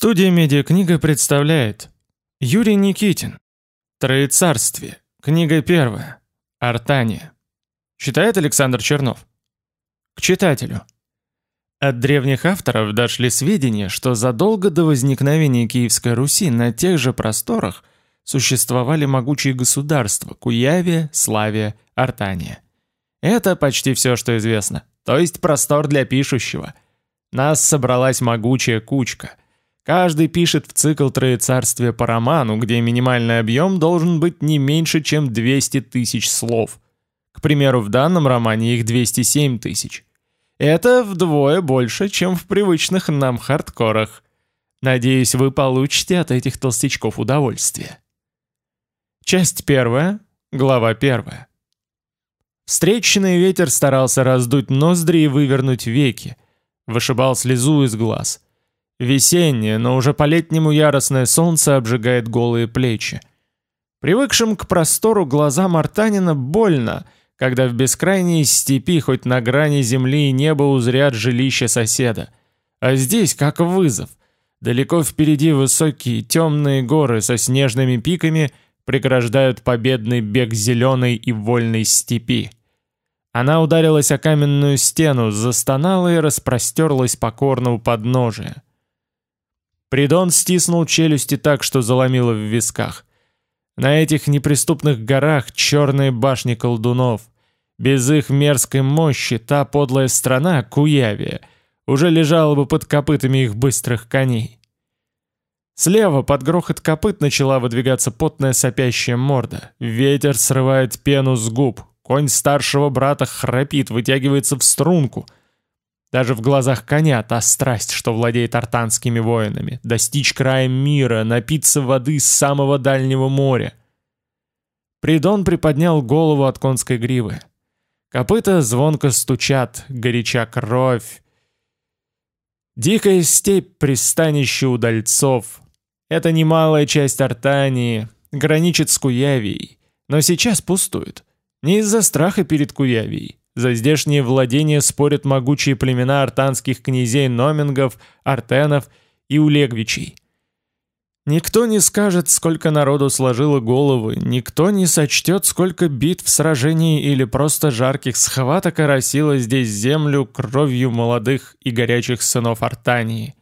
Студия «Медиакнига» представляет Юрий Никитин Троецарствие. Книга первая. Артания. Читает Александр Чернов. К читателю. От древних авторов дошли сведения, что задолго до возникновения Киевской Руси на тех же просторах существовали могучие государства Куявия, Славия, Артания. Это почти все, что известно, то есть простор для пишущего. Нас собралась могучая кучка – Каждый пишет в цикл Троецарствия по роману, где минимальный объем должен быть не меньше, чем 200 тысяч слов. К примеру, в данном романе их 207 тысяч. Это вдвое больше, чем в привычных нам хардкорах. Надеюсь, вы получите от этих толстячков удовольствие. Часть первая, глава первая. Встречный ветер старался раздуть ноздри и вывернуть веки, вышибал слезу из глаз – Весеннее, но уже по-летнему яростное солнце обжигает голые плечи. Привыкшим к простору глазам Артанина больно, когда в бескрайней степи хоть на грани земли и неба узрят жилище соседа. А здесь как вызов. Далеко впереди высокие темные горы со снежными пиками преграждают победный бег зеленой и вольной степи. Она ударилась о каменную стену, застонала и распростерлась покорно у подножия. Придон стиснул челюсти так, что заломило в висках. На этих неприступных горах черные башни колдунов. Без их мерзкой мощи та подлая страна, Куявия, уже лежала бы под копытами их быстрых коней. Слева под грохот копыт начала выдвигаться потная сопящая морда. Ветер срывает пену с губ. Конь старшего брата храпит, вытягивается в струнку — даже в глазах коня та страсть, что владеет артанскими воинами, достичь края мира, напиться воды с самого дальнего моря. Придон приподнял голову от конской гривы. Копыта звонко стучат, горяча кровь. Дикая степь пристанище удальцов. Это немалая часть Артании, граничит с Куявией, но сейчас пустует. Не из-за страха перед Куявией, за здешние владения спорят могучие племена артанских князей Номингов, Артенов и Улегвичей. Никто не скажет, сколько народу сложило головы, никто не сочтет, сколько битв, сражений или просто жарких схваток оросило здесь землю кровью молодых и горячих сынов Артании.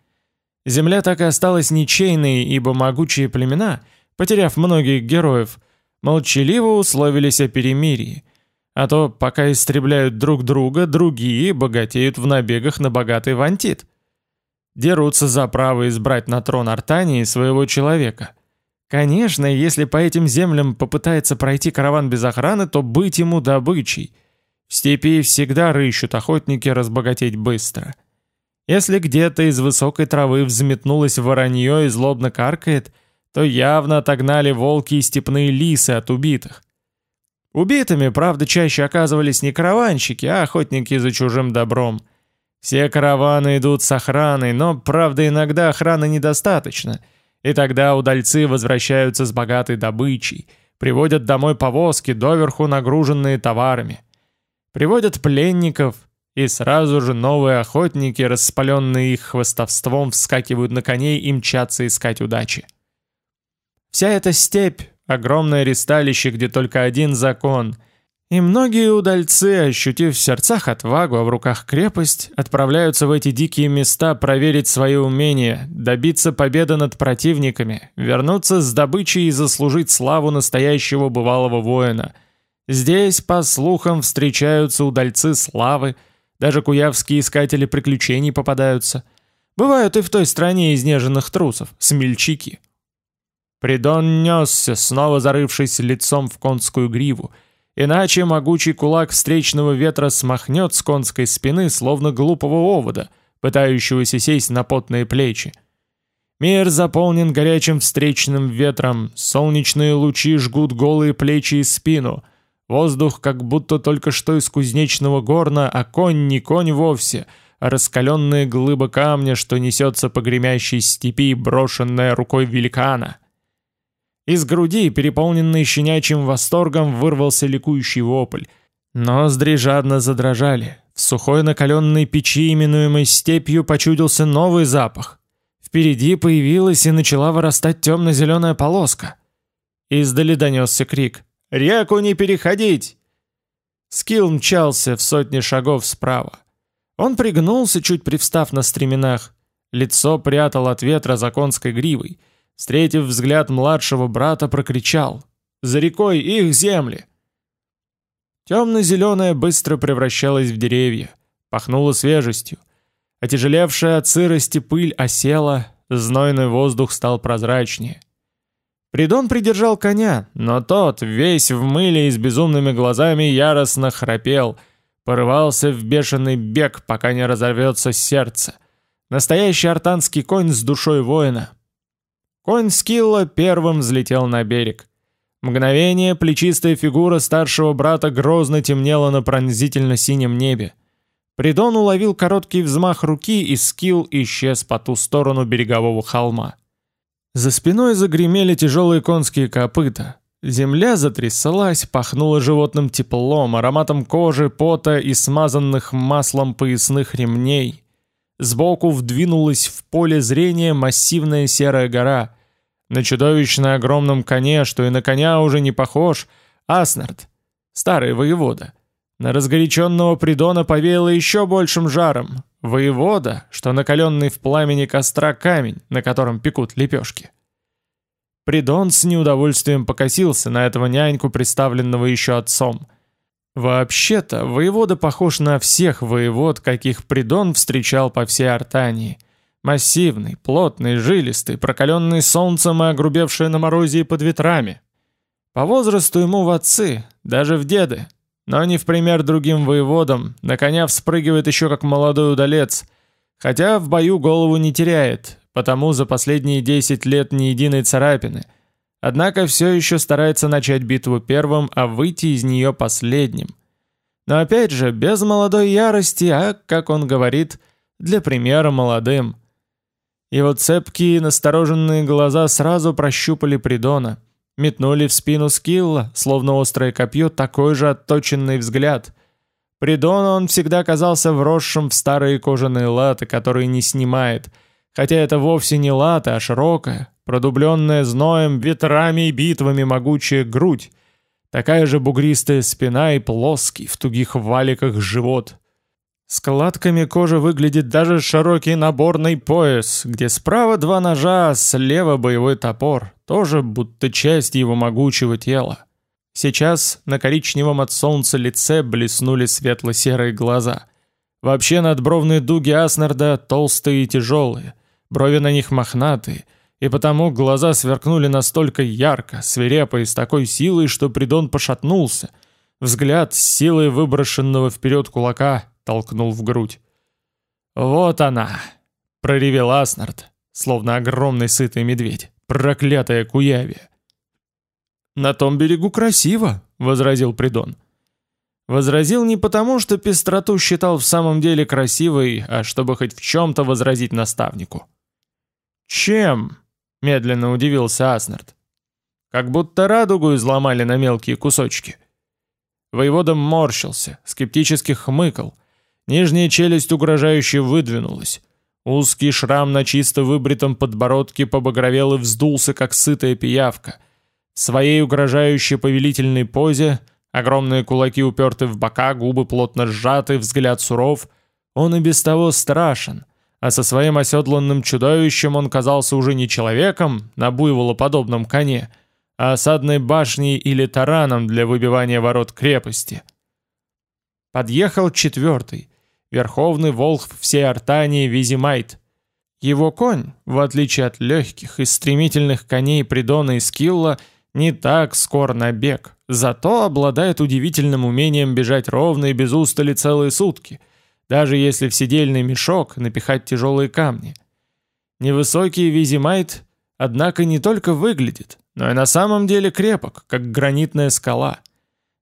Земля так и осталась ничейной, ибо могучие племена, потеряв многих героев, молчаливо условились о перемирии, а то, пока истребляют друг друга, другие богатеют в набегах на богатый вантит. Дерутся за право избрать на трон Артании своего человека. Конечно, если по этим землям попытается пройти караван без охраны, то быть ему добычей. В степи всегда рыщут охотники разбогатеть быстро. Если где-то из высокой травы взметнулось воронье и злобно каркает, то явно отогнали волки и степные лисы от убитых. Убитыми, правда, чаще оказывались не караванщики, а охотники за чужим добром. Все караваны идут с охраной, но, правда, иногда охраны недостаточно, и тогда удальцы возвращаются с богатой добычей, приводят домой повозки, доверху нагруженные товарами. Приводят пленников, и сразу же новые охотники, распаленные их хвостовством, вскакивают на коней и мчатся искать удачи. Вся эта степь огромное ристалище, где только один закон. И многие удальцы, ощутив в сердцах отвагу, а в руках крепость, отправляются в эти дикие места проверить свои умения, добиться победы над противниками, вернуться с добычей и заслужить славу настоящего бывалого воина. Здесь, по слухам, встречаются удальцы славы, даже куявские искатели приключений попадаются. Бывают и в той стране изнеженных трусов, смельчаки. Придон несся, снова зарывшись лицом в конскую гриву, иначе могучий кулак встречного ветра смахнет с конской спины, словно глупого овода, пытающегося сесть на потные плечи. Мир заполнен горячим встречным ветром, солнечные лучи жгут голые плечи и спину, воздух как будто только что из кузнечного горна, а конь не конь вовсе, а раскаленная глыба камня, что несется по гремящей степи, брошенная рукой великана — из груди, переполненной щенячьим восторгом, вырвался ликующий вопль. Ноздри жадно задрожали. В сухой накаленной печи, именуемой степью, почудился новый запах. Впереди появилась и начала вырастать темно-зеленая полоска. Издали донесся крик «Реку не переходить!» Скилл мчался в сотни шагов справа. Он пригнулся, чуть привстав на стременах. Лицо прятал от ветра за конской гривой. Встретив взгляд младшего брата, прокричал «За рекой их земли!» Темно-зеленое быстро превращалось в деревья, пахнуло свежестью. Отяжелевшая от сырости пыль осела, знойный воздух стал прозрачнее. Придон придержал коня, но тот, весь в мыле и с безумными глазами, яростно храпел, порывался в бешеный бег, пока не разорвется сердце. Настоящий артанский конь с душой воина. Конь Скилла первым взлетел на берег. Мгновение плечистая фигура старшего брата грозно темнела на пронзительно-синем небе. Придон уловил короткий взмах руки, и Скилл исчез по ту сторону берегового холма. За спиной загремели тяжелые конские копыта. Земля затряслась, пахнула животным теплом, ароматом кожи, пота и смазанных маслом поясных ремней. Сбоку вдвинулась в поле зрения массивная серая гора. На чудовищно огромном коне, что и на коня уже не похож, Аснард, старый воевода. На разгоряченного Придона повеяло еще большим жаром. Воевода, что накаленный в пламени костра камень, на котором пекут лепешки. Придон с неудовольствием покосился на этого няньку, представленного еще отцом. Вообще-то, воевода похож на всех воевод, каких Придон встречал по всей Артании. Массивный, плотный, жилистый, прокаленный солнцем и огрубевший на морозе и под ветрами. По возрасту ему в отцы, даже в деды, но не в пример другим воеводам, на коня вспрыгивает еще как молодой удалец, хотя в бою голову не теряет, потому за последние 10 лет ни единой царапины. Однако все еще старается начать битву первым, а выйти из нее последним. Но опять же, без молодой ярости, а, как он говорит, для примера молодым. Его цепкие настороженные глаза сразу прощупали Придона – Метнули в спину скилла, словно острое копье, такой же отточенный взгляд. Придону он всегда казался вросшим в старые кожаные латы, которые не снимает, хотя это вовсе не лата, а широкая, продубленная зноем, ветрами и битвами могучая грудь, такая же бугристая спина и плоский в тугих валиках живот. Складками кожи выглядит даже широкий наборный пояс, где справа два ножа, слева боевой топор, тоже будто часть его могучего тела. Сейчас на коричневом от солнца лице блеснули светло-серые глаза. Вообще надбровные дуги Аснарда толстые и тяжелые, брови на них мохнатые, и потому глаза сверкнули настолько ярко, свирепо и с такой силой, что Придон пошатнулся. Взгляд с силой выброшенного вперед кулака толкнул в грудь. «Вот она!» — проревел Аснард, словно огромный сытый медведь. Проклятая Куявия!» «На том берегу красиво», — возразил Придон. Возразил не потому, что пестроту считал в самом деле красивой, а чтобы хоть в чем-то возразить наставнику. «Чем?» — медленно удивился Аснард. «Как будто радугу изломали на мелкие кусочки». Воевода морщился, скептически хмыкал. Нижняя челюсть угрожающе выдвинулась. Узкий шрам на чисто выбритом подбородке побагровел и вздулся, как сытая пиявка. В своей угрожающей повелительной позе, огромные кулаки уперты в бока, губы плотно сжаты, взгляд суров, он и без того страшен, а со своим оседланным чудовищем он казался уже не человеком на буйволоподобном коне, а осадной башней или тараном для выбивания ворот крепости. Подъехал четвертый, верховный волхв всей Артании Визимайт. Его конь, в отличие от легких и стремительных коней Придона и Скилла, не так скор на бег, зато обладает удивительным умением бежать ровно и без устали целые сутки, даже если в сидельный мешок напихать тяжелые камни. Невысокий Визимайт, однако, не только выглядит, но и на самом деле крепок, как гранитная скала.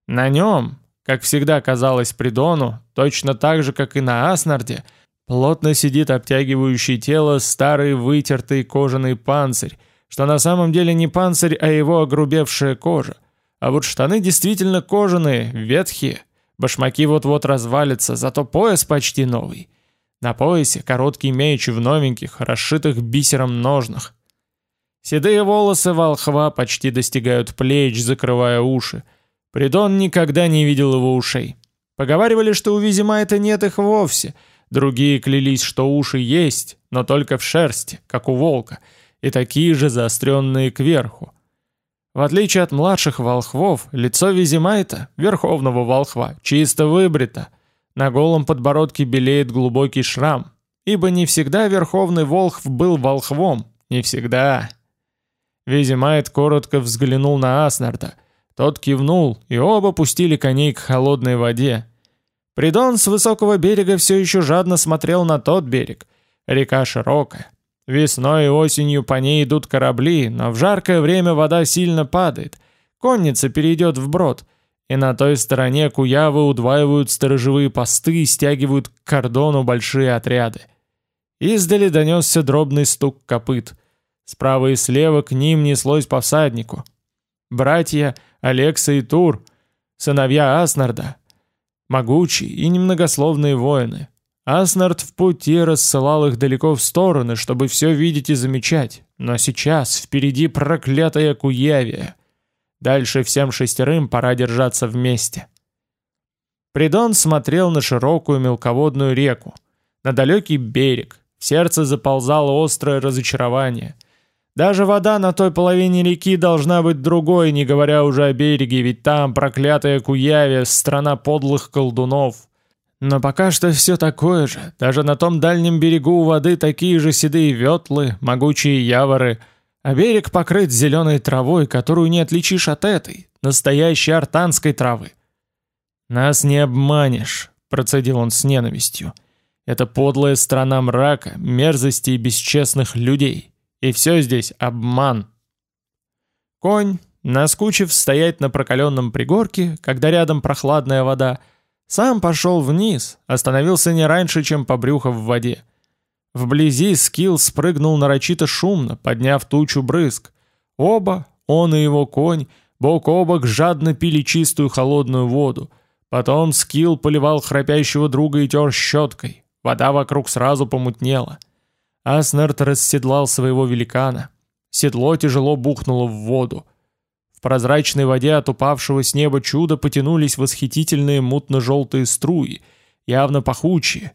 На нем, как всегда казалось Придону, точно так же, как и на Аснарде, плотно сидит обтягивающий тело старый вытертый кожаный панцирь, что на самом деле не панцирь, а его огрубевшая кожа. А вот штаны действительно кожаные, ветхие, башмаки вот-вот развалятся, зато пояс почти новый. На поясе короткий меч в новеньких, расшитых бисером ножнах. Седые волосы волхва почти достигают плеч, закрывая уши. Придон никогда не видел его ушей. Поговаривали, что у Визимайта нет их вовсе. Другие клялись, что уши есть, но только в шерсти, как у волка, и такие же заостренные кверху. В отличие от младших волхвов, лицо Визимайта, верховного волхва, чисто выбрито. На голом подбородке белеет глубокий шрам, ибо не всегда верховный волхв был волхвом, не всегда. Визимайт коротко взглянул на Аснарда. Тот кивнул, и оба пустили коней к холодной воде. Придон с высокого берега все еще жадно смотрел на тот берег. Река широкая, Весной и осенью по ней идут корабли, но в жаркое время вода сильно падает. Конница перейдет вброд, и на той стороне куявы удваивают сторожевые посты и стягивают к кордону большие отряды. Издали донесся дробный стук копыт. Справа и слева к ним неслось по всаднику. Братья Алекса и Тур, сыновья Аснарда, могучие и немногословные воины, Аснард в пути рассылал их далеко в стороны, чтобы все видеть и замечать, но сейчас впереди проклятая Куявия. Дальше всем шестерым пора держаться вместе. Придон смотрел на широкую мелководную реку, на далекий берег, в сердце заползало острое разочарование. Даже вода на той половине реки должна быть другой, не говоря уже о береге, ведь там проклятая Куявия, страна подлых колдунов, но пока что все такое же. Даже на том дальнем берегу у воды такие же седые ветлы, могучие яворы, а берег покрыт зеленой травой, которую не отличишь от этой, настоящей артанской травы. «Нас не обманешь», — процедил он с ненавистью. «Это подлая страна мрака, мерзости и бесчестных людей. И все здесь обман». Конь, наскучив стоять на прокаленном пригорке, когда рядом прохладная вода, — сам пошел вниз, остановился не раньше, чем по брюхо в воде. Вблизи Скилл спрыгнул нарочито шумно, подняв тучу брызг. Оба, он и его конь, бок о бок жадно пили чистую холодную воду. Потом Скилл поливал храпящего друга и тер щеткой. Вода вокруг сразу помутнела. Аснерт расседлал своего великана. Седло тяжело бухнуло в воду. В прозрачной воде от упавшего с неба чуда потянулись восхитительные мутно-желтые струи, явно пахучие.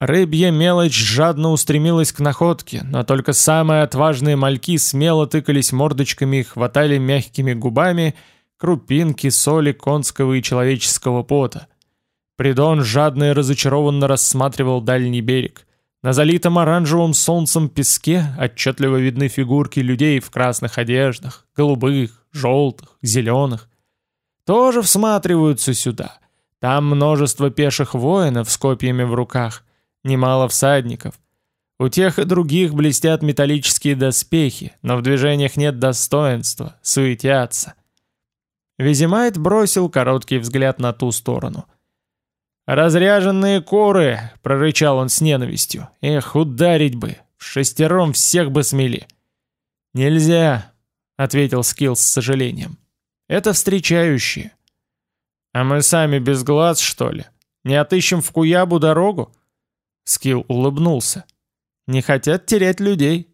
Рыбья мелочь жадно устремилась к находке, но только самые отважные мальки смело тыкались мордочками и хватали мягкими губами крупинки соли конского и человеческого пота. Придон жадно и разочарованно рассматривал дальний берег. На залитом оранжевым солнцем песке отчетливо видны фигурки людей в красных одеждах, голубых, желтых, зеленых. Тоже всматриваются сюда. Там множество пеших воинов с копьями в руках, немало всадников. У тех и других блестят металлические доспехи, но в движениях нет достоинства, суетятся. Визимайт бросил короткий взгляд на ту сторону. «Разряженные куры!» — прорычал он с ненавистью. «Эх, ударить бы! Шестером всех бы смели!» «Нельзя!» — ответил Скилл с сожалением. «Это встречающие». «А мы сами без глаз, что ли? Не отыщем в Куябу дорогу?» Скилл улыбнулся. «Не хотят терять людей».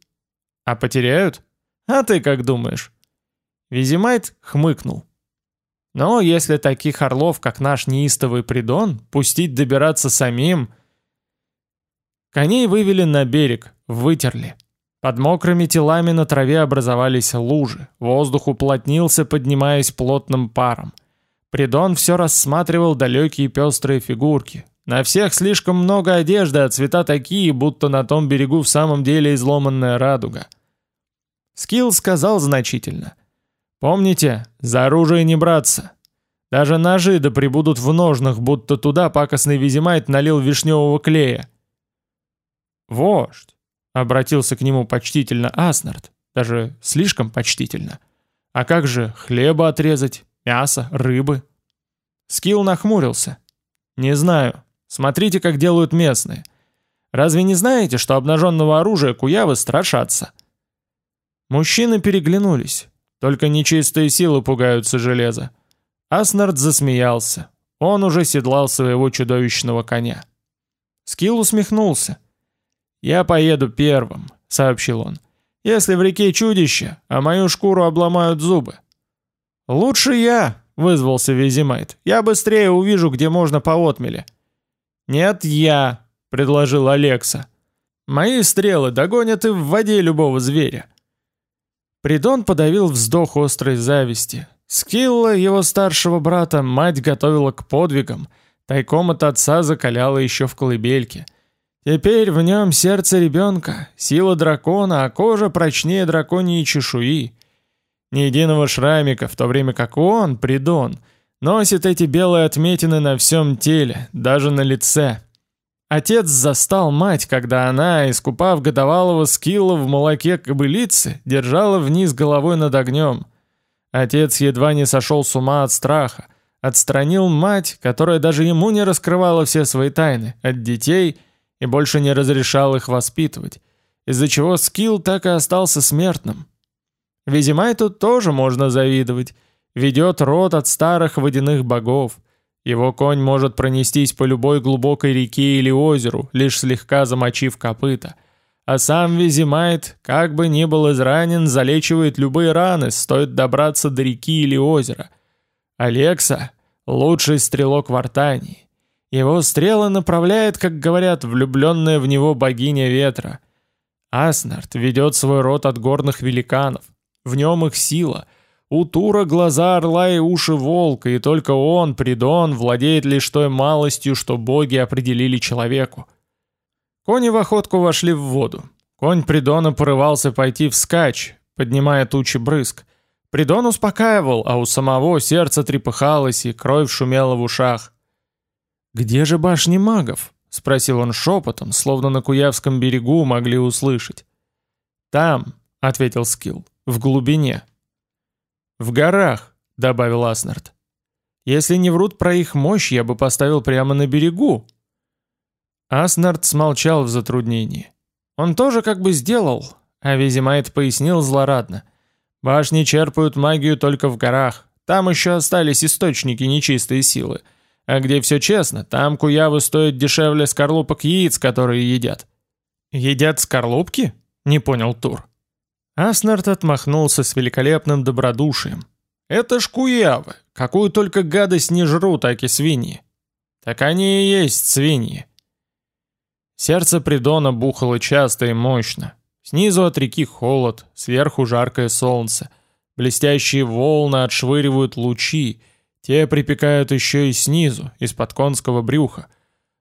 «А потеряют? А ты как думаешь?» Визимайт хмыкнул. Но если таких орлов, как наш неистовый придон, пустить добираться самим... Коней вывели на берег, вытерли. Под мокрыми телами на траве образовались лужи, воздух уплотнился, поднимаясь плотным паром. Придон все рассматривал далекие пестрые фигурки. На всех слишком много одежды, а цвета такие, будто на том берегу в самом деле изломанная радуга. Скилл сказал значительно. Помните, за оружие не браться. Даже ножи да прибудут в ножнах, будто туда пакостный Визимайт налил вишневого клея. «Вождь!» — обратился к нему почтительно Аснард, даже слишком почтительно. «А как же хлеба отрезать, мясо, рыбы?» Скилл нахмурился. «Не знаю. Смотрите, как делают местные. Разве не знаете, что обнаженного оружия куявы страшатся?» Мужчины переглянулись. Только нечистые силы пугаются железа. Аснард засмеялся. Он уже седлал своего чудовищного коня. Скилл усмехнулся. «Я поеду первым», — сообщил он. «Если в реке чудище, а мою шкуру обломают зубы». «Лучше я», — вызвался Визимайт. «Я быстрее увижу, где можно по отмеле». «Нет, я», — предложил Алекса. «Мои стрелы догонят и в воде любого зверя». Придон подавил вздох острой зависти. Скилла, его старшего брата, мать готовила к подвигам, тайком от отца закаляла еще в колыбельке. Теперь в нем сердце ребенка, сила дракона, а кожа прочнее драконьей чешуи. Ни единого шрамика, в то время как он, Придон, носит эти белые отметины на всем теле, даже на лице. Отец застал мать, когда она, искупав годовалого скилла в молоке кобылицы, держала вниз головой над огнем. Отец едва не сошел с ума от страха, отстранил мать, которая даже ему не раскрывала все свои тайны, от детей и больше не разрешал их воспитывать, из-за чего скилл так и остался смертным. Визимайту тоже можно завидовать, ведет род от старых водяных богов – его конь может пронестись по любой глубокой реке или озеру, лишь слегка замочив копыта. А сам Визимайт, как бы ни был изранен, залечивает любые раны, стоит добраться до реки или озера. Алекса — лучший стрелок в Артании. Его стрелы направляет, как говорят, влюбленная в него богиня ветра. Аснард ведет свой род от горных великанов. В нем их сила — у Тура глаза орла и уши волка, и только он, Придон, владеет лишь той малостью, что боги определили человеку. Кони в охотку вошли в воду. Конь Придона порывался пойти вскачь, поднимая тучи брызг. Придон успокаивал, а у самого сердце трепыхалось и кровь шумела в ушах. «Где же башни магов?» — спросил он шепотом, словно на Куявском берегу могли услышать. «Там», — ответил Скилл, — «в глубине». «В горах», — добавил Аснард. «Если не врут про их мощь, я бы поставил прямо на берегу». Аснард смолчал в затруднении. Он тоже как бы сделал, а Визимайт пояснил злорадно. «Башни черпают магию только в горах. Там еще остались источники нечистой силы. А где все честно, там куявы стоят дешевле скорлупок яиц, которые едят». «Едят скорлупки?» — не понял Тур. Аснард отмахнулся с великолепным добродушием. «Это ж куявы, какую только гадость не жрут, аки свиньи». «Так они и есть свиньи». Сердце Придона бухало часто и мощно. Снизу от реки холод, сверху жаркое солнце. Блестящие волны отшвыривают лучи, те припекают еще и снизу, из-под конского брюха.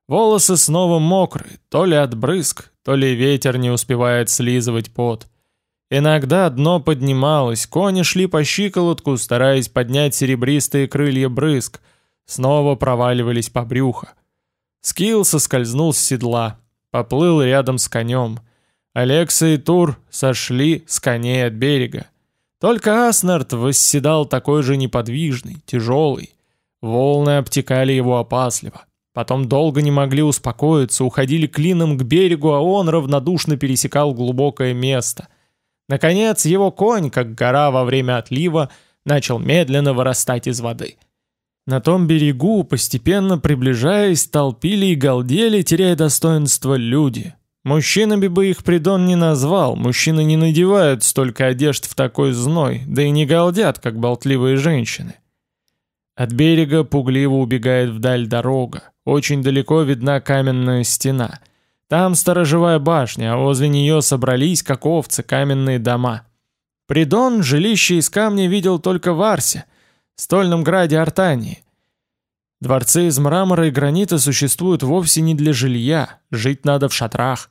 Волосы снова мокрые, то ли от брызг, то ли ветер не успевает слизывать пот. Иногда дно поднималось, кони шли по щиколотку, стараясь поднять серебристые крылья брызг, снова проваливались по брюхо. Скилл соскользнул с седла, поплыл рядом с конем. Алекса и Тур сошли с коней от берега. Только Аснард восседал такой же неподвижный, тяжелый. Волны обтекали его опасливо. Потом долго не могли успокоиться, уходили клином к берегу, а он равнодушно пересекал глубокое место — Наконец, его конь, как гора во время отлива, начал медленно вырастать из воды. На том берегу, постепенно приближаясь, толпили и галдели, теряя достоинство люди. Мужчинами бы их придон не назвал, мужчины не надевают столько одежд в такой зной, да и не галдят, как болтливые женщины. От берега пугливо убегает вдаль дорога, очень далеко видна каменная стена — там сторожевая башня, а возле нее собрались, как овцы, каменные дома. Придон жилище из камня видел только в Арсе, стольном граде Артании. Дворцы из мрамора и гранита существуют вовсе не для жилья, жить надо в шатрах.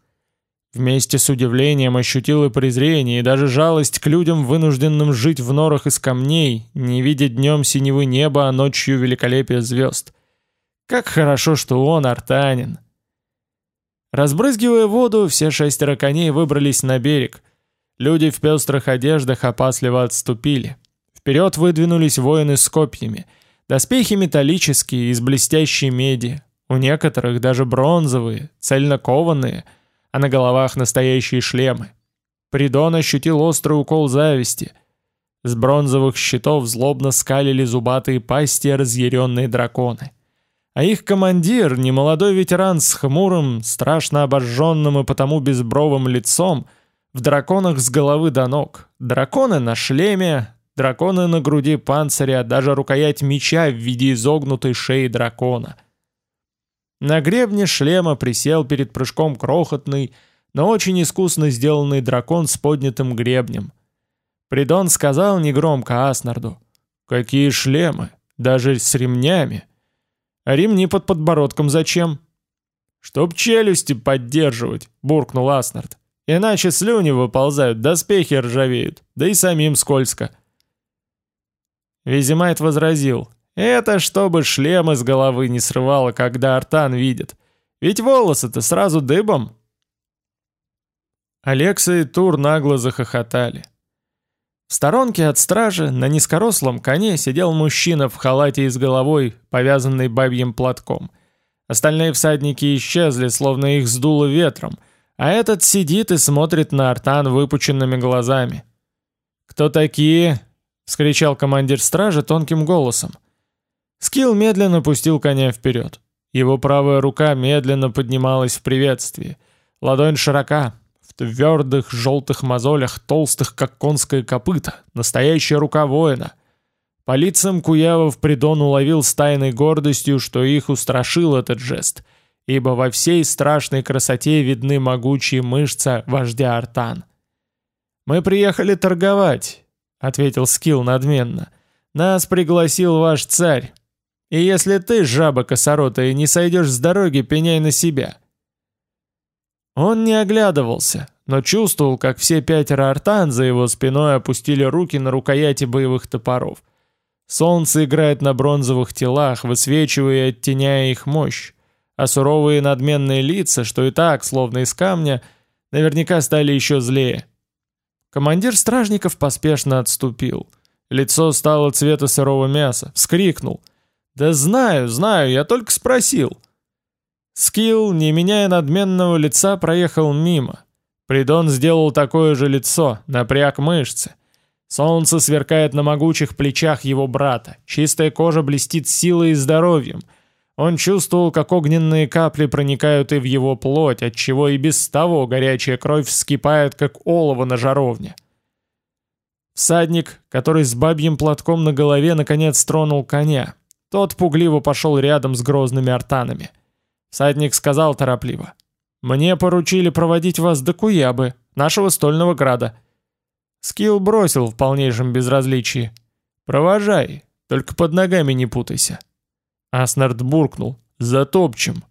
Вместе с удивлением ощутил и презрение, и даже жалость к людям, вынужденным жить в норах из камней, не видя днем синевы неба, а ночью великолепие звезд. Как хорошо, что он артанин. Разбрызгивая воду, все шестеро коней выбрались на берег. Люди в пестрых одеждах опасливо отступили. Вперед выдвинулись воины с копьями. Доспехи металлические, из блестящей меди. У некоторых даже бронзовые, цельнокованные, а на головах настоящие шлемы. Придон ощутил острый укол зависти. С бронзовых щитов злобно скалили зубатые пасти разъяренные драконы. А их командир, немолодой ветеран с хмурым, страшно обожженным и потому безбровым лицом, в драконах с головы до ног. Драконы на шлеме, драконы на груди панциря, даже рукоять меча в виде изогнутой шеи дракона. На гребне шлема присел перед прыжком крохотный, но очень искусно сделанный дракон с поднятым гребнем. Придон сказал негромко Аснарду, «Какие шлемы, даже с ремнями!» «А ремни под подбородком зачем?» «Чтоб челюсти поддерживать», — буркнул Аснард. «Иначе слюни выползают, доспехи ржавеют, да и самим скользко». Визимайт возразил, «Это чтобы шлем из головы не срывало, когда Артан видит. Ведь волосы-то сразу дыбом». Алекса и Тур нагло захохотали. В сторонке от стражи на низкорослом коне сидел мужчина в халате и с головой, повязанный бабьим платком. Остальные всадники исчезли, словно их сдуло ветром, а этот сидит и смотрит на Артан выпученными глазами. «Кто такие?» — вскричал командир стражи тонким голосом. Скилл медленно пустил коня вперед. Его правая рука медленно поднималась в приветствии. Ладонь широка, твердых желтых мозолях, толстых, как конское копыто, настоящая рука воина. По лицам Куявов Придон уловил с тайной гордостью, что их устрашил этот жест, ибо во всей страшной красоте видны могучие мышцы вождя Артан. «Мы приехали торговать», — ответил Скилл надменно. «Нас пригласил ваш царь. И если ты, жаба косоротая, не сойдешь с дороги, пеняй на себя». Он не оглядывался, но чувствовал, как все пятеро артан за его спиной опустили руки на рукояти боевых топоров. Солнце играет на бронзовых телах, высвечивая и оттеняя их мощь, а суровые надменные лица, что и так, словно из камня, наверняка стали еще злее. Командир стражников поспешно отступил. Лицо стало цвета сырого мяса, вскрикнул. «Да знаю, знаю, я только спросил». Скилл, не меняя надменного лица, проехал мимо. Придон сделал такое же лицо, напряг мышцы. Солнце сверкает на могучих плечах его брата, чистая кожа блестит силой и здоровьем. Он чувствовал, как огненные капли проникают и в его плоть, отчего и без того горячая кровь вскипает, как олово на жаровне. Всадник, который с бабьим платком на голове, наконец тронул коня. Тот пугливо пошел рядом с грозными артанами. Садник сказал торопливо. «Мне поручили проводить вас до Куябы, нашего стольного града». Скилл бросил в полнейшем безразличии. «Провожай, только под ногами не путайся». Аснард буркнул. «Затопчем».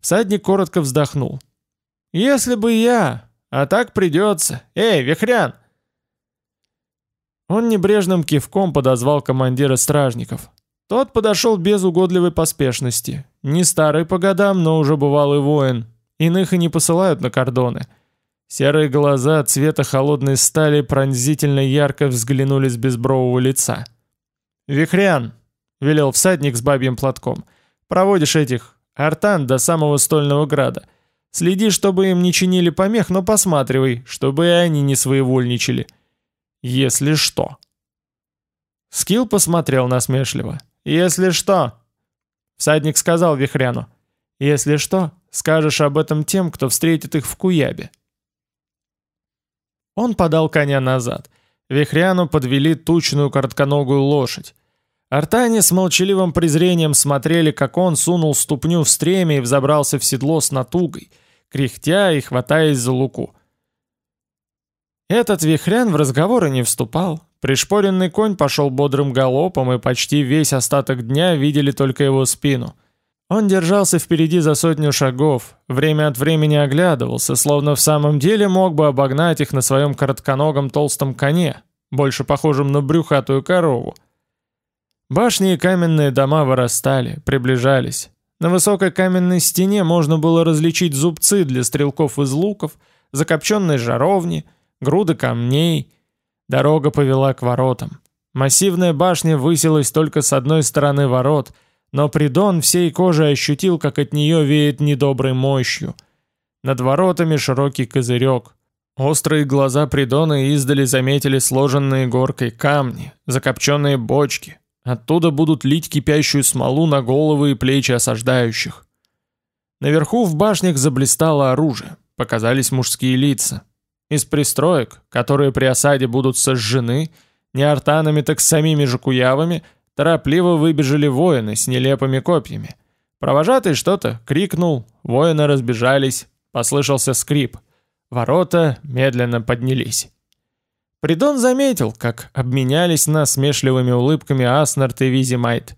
Садник коротко вздохнул. «Если бы я, а так придется. Эй, Вихрян!» Он небрежным кивком подозвал командира стражников. Тот подошел без угодливой поспешности. Не старый по годам, но уже бывалый воин. Иных и не посылают на кордоны. Серые глаза цвета холодной стали пронзительно ярко взглянули с безбрового лица. «Вихрян!» — велел всадник с бабьим платком. «Проводишь этих артан до самого стольного града. Следи, чтобы им не чинили помех, но посматривай, чтобы и они не своевольничали. Если что». Скилл посмотрел насмешливо. «Если что...» Всадник сказал Вихряну. «Если что, скажешь об этом тем, кто встретит их в Куябе». Он подал коня назад. Вихряну подвели тучную коротконогую лошадь. Артане с молчаливым презрением смотрели, как он сунул ступню в стремя и взобрался в седло с натугой, кряхтя и хватаясь за луку. Этот вихрян в разговоры не вступал, Пришпоренный конь пошел бодрым галопом, и почти весь остаток дня видели только его спину. Он держался впереди за сотню шагов, время от времени оглядывался, словно в самом деле мог бы обогнать их на своем коротконогом толстом коне, больше похожем на брюхатую корову. Башни и каменные дома вырастали, приближались. На высокой каменной стене можно было различить зубцы для стрелков из луков, закопченные жаровни, груды камней — Дорога повела к воротам. Массивная башня высилась только с одной стороны ворот, но Придон всей кожей ощутил, как от нее веет недоброй мощью. Над воротами широкий козырек. Острые глаза Придона издали заметили сложенные горкой камни, закопченные бочки, Оттуда будут лить кипящую смолу на головы и плечи осаждающих. Наверху в башнях заблистало оружие, показались мужские лица. Из пристроек, которые при осаде будут сожжены, не артанами, так самими же куявами, торопливо выбежали воины с нелепыми копьями. Провожатый что-то крикнул, воины разбежались, послышался скрип. Ворота медленно поднялись. Придон заметил, как обменялись насмешливыми улыбками Аснарт и Визимайт.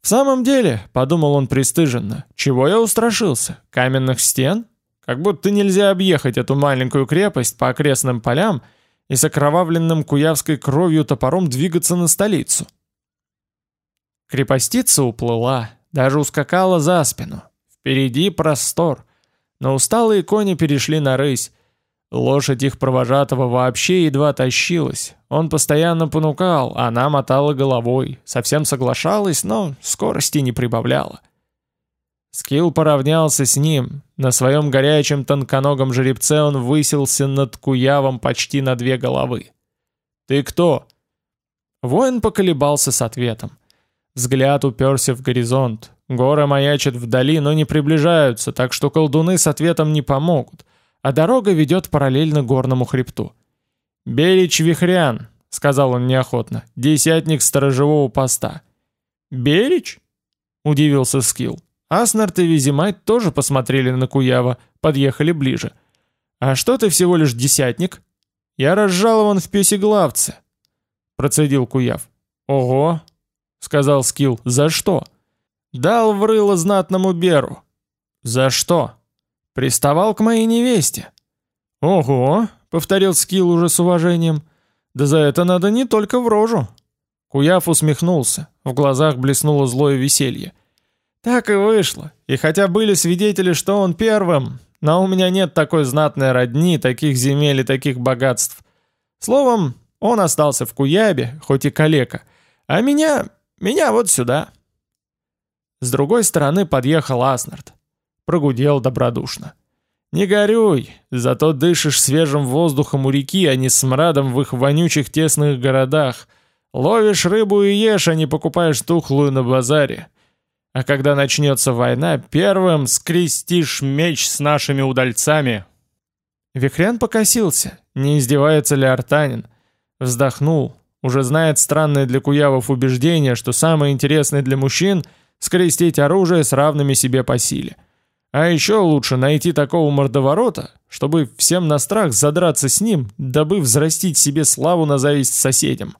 «В самом деле», — подумал он пристыженно, — «чего я устрашился? Каменных стен? Как будто нельзя объехать эту маленькую крепость по окрестным полям и с окровавленным куявской кровью топором двигаться на столицу». Крепостица уплыла, даже ускакала за спину. Впереди простор. Но усталые кони перешли на рысь, Лошадь их провожатого вообще едва тащилась. Он постоянно понукал, она мотала головой, совсем соглашалась, но скорости не прибавляла. Скилл поравнялся с ним. На своем горячем тонконогом жеребце он высился над Куявом почти на две головы. «Ты кто?» Воин поколебался с ответом. Взгляд уперся в горизонт. Горы маячат вдали, но не приближаются, так что колдуны с ответом не помогут а дорога ведет параллельно горному хребту. «Белич Вихрян», — сказал он неохотно, — «десятник сторожевого поста». «Белич?» — удивился Скилл. Аснарт и Визимайт тоже посмотрели на Куява, подъехали ближе. «А что ты всего лишь десятник?» «Я разжалован в песеглавцы», — процедил Куяв. «Ого», — сказал Скилл, — «за что?» «Дал в рыло знатному беру». «За что?» Приставал к моей невесте. Ого, повторил Скилл уже с уважением. Да за это надо не только в рожу. Куяв усмехнулся, в глазах блеснуло злое веселье. Так и вышло. И хотя были свидетели, что он первым, но у меня нет такой знатной родни, таких земель и таких богатств. Словом, он остался в Куябе, хоть и калека, а меня, меня вот сюда. С другой стороны подъехал Аснард прогудел добродушно. «Не горюй, зато дышишь свежим воздухом у реки, а не смрадом в их вонючих тесных городах. Ловишь рыбу и ешь, а не покупаешь тухлую на базаре. А когда начнется война, первым скрестишь меч с нашими удальцами». Вихрян покосился, не издевается ли Артанин. Вздохнул, уже знает странное для куявов убеждение, что самое интересное для мужчин — скрестить оружие с равными себе по силе — а еще лучше найти такого мордоворота, чтобы всем на страх задраться с ним, дабы взрастить себе славу на зависть соседям.